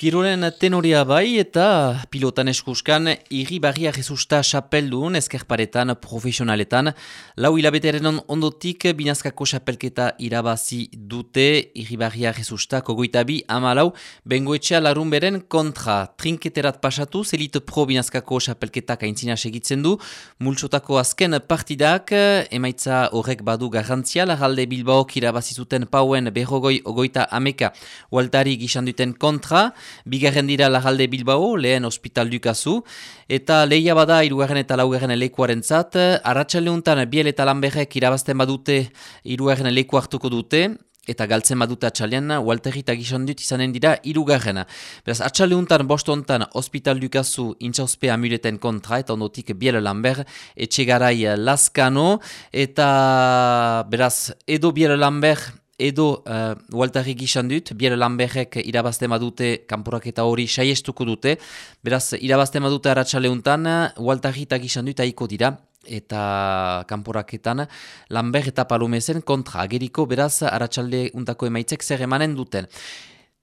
Kirolen tenorea bai eta pilotan eskuskan irri barria jesusta xapeldun eskerparetan profesionaletan. Lau hilabeteren ondotik binazkako xapelketa irabazi dute irri barria jesusta kogoita bi ama lau bengoetxea larun beren kontra. Trinketerat pasatu zelit pro binazkako xapelketak aintzina segitzen du. Multsotako azken partidak emaitza horrek badu garrantzia lagalde bilbaok irabazi zuten pauen berrogoi ogoita ameka waltari gizanduten kontra. Bigarren dira lagalde Bilbao, lehen hospital dukazu, eta lehia bada irugarren eta laugarren elekuaren zat, arratxaleuntan biel eta lanberrek irabazten badute irugarren eleku hartuko dute, eta galtzen badute atxalean, Walterri eta dut izanen dira irugarrena. Beraz, atxaleuntan, bostontan, hospital dukazu intxauzpe amuleten kontra, eta ondotik biel lanber, etxegarai laskano, eta beraz, edo biel lanber, edo uh, Walterri gizan dut, bier lanberrek irabazte madute kanporaketa hori saiestuko dute, beraz irabazte madute haratxaleuntan, Walterri eta gizan dut haiko dira, eta kanporaketan lanber eta palomezen kontra. Ageriko beraz haratxalde untako emaitzek zer emanen duten.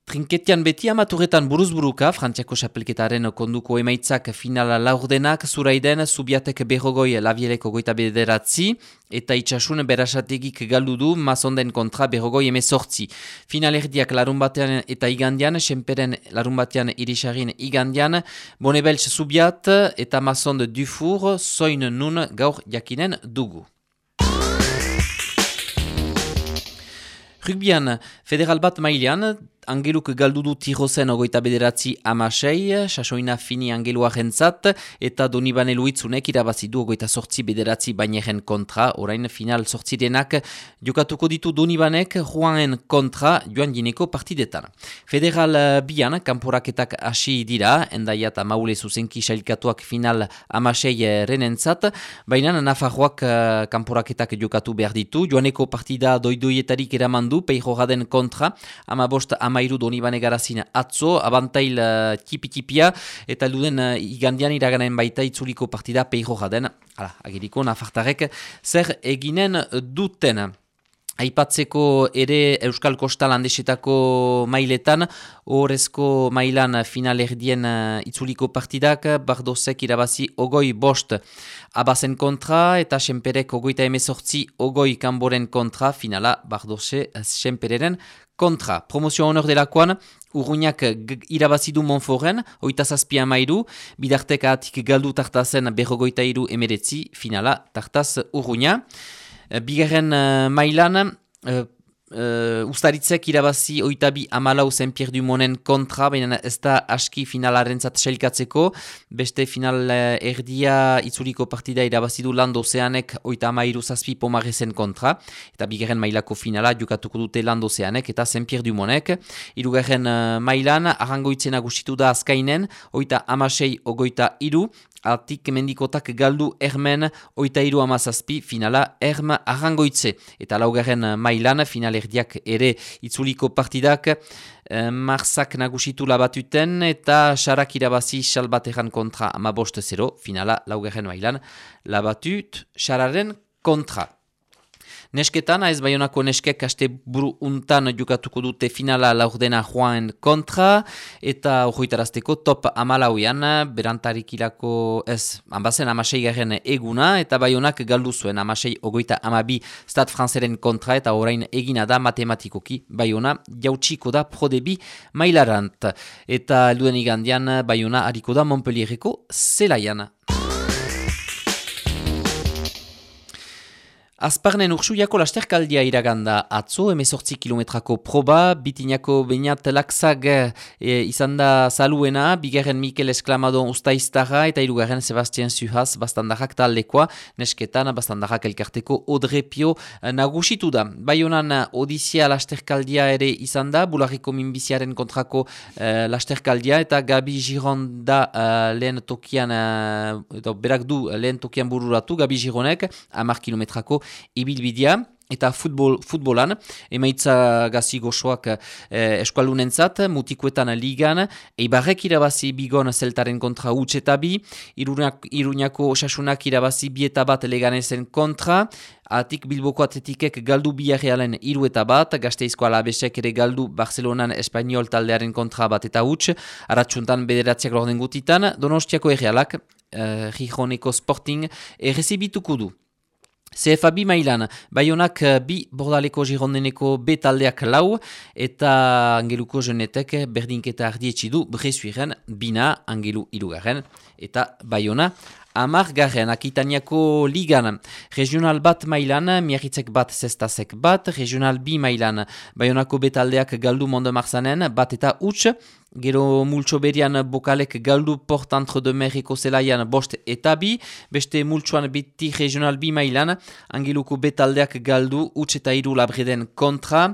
Trinketian beti amaturetan buruzburuka, Frantziako xapelketaren konduko emaitzak finala laurdenak, zuraiden, subiatek berrogoi labieleko goita bederatzi, eta itxasun berasategik galdu du mazonden kontra berrogoi emezortzi. Finalerdiak larun batean eta igandian, senperen larun batean irisarin igandian, Bonebelts subiat eta mazond dufur, soin nun gaur jakinen dugu. Rugbian, federal bat mailean, angeluk galdu du tirozen ogoita bederatzi amasei, sasoina fini angelua jentzat, eta Donibane Luitzunek irabazidu ogoita sortzi bederatzi baineren kontra, orain final sortzirenak jokatuko ditu Donibanek Juanen kontra joan gineko partidetan. Federal bian, kanporaketak hasi dira, endaia eta maule zuzenki sailkatuak final amasei renentzat, baina Nafarroak uh, kanporaketak jokatu behar ditu, joaneko partida doidoietarik eramandu, peiho kontra, ama bost ama amairu doni bane garazin atzo, abantail uh, tipi-tipia, eta duden uh, igandian iraganen baita itzuliko partida peiho jaden, ala, agiriko nafartarek, zer eginen duten. Aipatzeko ere Euskal Kostal handesetako mailetan, horrezko mailan finalerdien uh, itzuliko partidak, bardozek irabazi ogoi bost abazen kontra, eta senperek ogoita emezortzi ogoi kanboren kontra, finala bardoze senpereren kontra. Promozio honor delakoan, urruñak irabazidu Monforen, oita zazpia mairu, bidartek atik galdu tartazen berrogoita iru emeretzi, finala tartaz urruña. Eh, bigarren uh, mailan, uh, Uh, ustaritzek irabazi oitabi amalau zen pierdu kontra, baina ez da aski finalaren zat beste final erdia itzuliko partida irabazi du lando zeanek oita amairu zazpi pomarezen kontra, eta bigarren mailako finala jukatuko dute lando zeanek eta zen pierdu monek. Irugarren uh, mailan, arrangoitzen agustitu da azkainen, oita amasei ogoita iru, Atik mendikotak galdu ermen oita iru amazazpi finala erm arrangoitze. Eta laugarren mailan finalerdiak ere itzuliko partidak eh, marzak nagusitu labatuten eta xarak irabazi salbateran kontra amabost zero finala laugarren mailan labatut xararen kontra. Nesketan, ez baionako neskek aste buru untan jukatuko dute finala laurdena joan kontra, eta horretarazteko top amalauian, berantarik ilako, ez, ambazen amasei garen eguna, eta baionak galdu zuen amasei ogoita amabi stat franzeren kontra, eta orain egina da matematikoki baiona jautsiko da prodebi mailarant. Eta elduen igandian baiona hariko da Montpellierreko zelaian. Azparnen ursuiako lasterkaldia iraganda atzo, emezortzi kilometrako proba, bitinako bainat lakzag e, izan da saluena, bigarren Mikel Esklamado ustaiztara eta irugarren Sebastian Suhaz bastandarrak taldekoa, nesketan bastandarrak elkarteko odrepio e, nagusitu da. Baionan odizia lasterkaldia ere izan da, bularriko minbiziaren kontrako e, lasterkaldia eta Gabi Gironda e, lehen tokian, berak du lehen tokian bururatu, Gabi Gironek, amar kilometrako ibilbidea eta futbol, futbolan, emaitza gazi gozoak eh, eskualunentzat, mutikuetan ligan, eibarrek irabazi bigon zeltaren kontra utx eta iruñako osasunak irabazi bi eta bat leganezen kontra, atik bilboko atletikek galdu biarrealen iru eta bat, gazteizko alabesek ere galdu Barcelonan Espainiol taldearen kontra bat eta utx, aratsuntan bederatziak lorden gutitan, donostiako errealak, eh, Gijoneko Sporting, errezibituko du. CFA bi mailan, baionak eh, bi bordaleko girondeneko B taldeak lau, eta angeluko jenetek berdinketa ardietsi du brezuiren bina angelu ilugarren, eta baiona Amar garen, akitaniako ligan, regional bat mailan, miagitzek bat zestazek bat, regional bi mailan, baionako betaldeak galdu mondo marzanen, bat eta huts, gero multso berian bokalek galdu portantre de merriko zelaian bost eta bi, beste multsoan biti regional bi mailan, angiluko betaldeak galdu huts eta iru labreden kontra,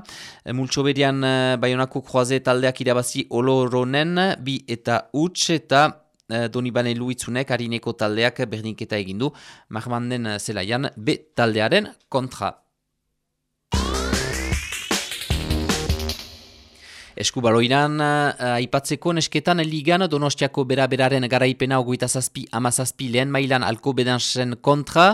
multso berian baionako kroaze taldeak irabazi oloronen, bi eta huts eta Eh, Donibane Luitzunek harineko taldeak berdinketa egindu, Mahmanden zelaian B taldearen kontra. Eskubaloiran, uh, aipatzeko nesketan ligan donostiako bera-beraren garaipena ogoita zazpi amazazpi lehen mailan alko bedansen kontra,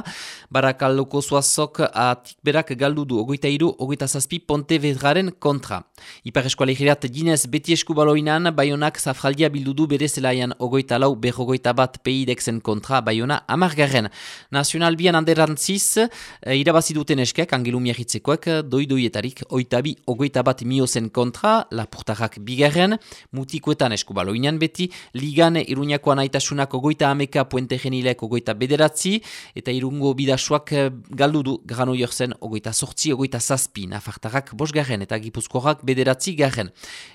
barakaldoko zuazok atik berak galdu du ogoita iru ogoita zazpi ponte vedraren kontra. Ipar eskualegirat ginez beti eskubaloinan, baionak zafraldia bildu du bere zelaian ogoita lau berrogoita bat peidexen kontra, baiona amargarren. Nazional bian anderantziz, uh, irabazi duten eskek, angelu miagitzekoek, doi-doietarik, oitabi ogoita bat miozen kontra, la lapurtarrak bigarren, mutikoetan eskubaloinan beti, ligan iruñakoan aitasunak ogoita ameka puente genilek ogoita bederatzi, eta irungo bidasuak eh, galdu du grano jorzen ogoita sortzi, ogoita zazpi, nafartarrak bosgarren eta gipuzkoak bederatzi garren.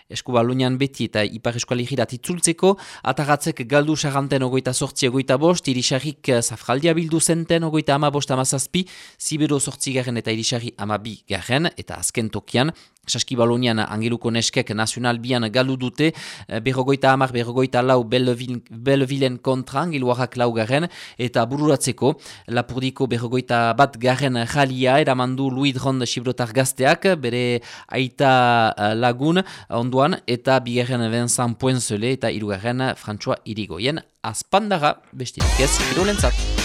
Eskubaloinan beti eta ipar eskualigirat itzultzeko, atagatzek galdu saranten ogoita sortzi, ogoita bost, irisarrik eh, zafraldia bildu zenten ogoita ama bost ama zazpi, zibero sortzi garren eta irisarri ama bi garren, eta azken tokian, Saskibalonian angeluko neskek nazional bian galu dute, eh, berrogoita amar, berrogoita lau belvilen kontra angeluarrak lau garen, eta bururatzeko lapurdiko berrogoita bat garen jalia eramandu Louis Ronde Sibrotar gazteak, bere aita eh, lagun onduan, eta bigarren Vincent Poinzele eta irugarren François Irigoyen, azpandara bestirik ez, irolentzat.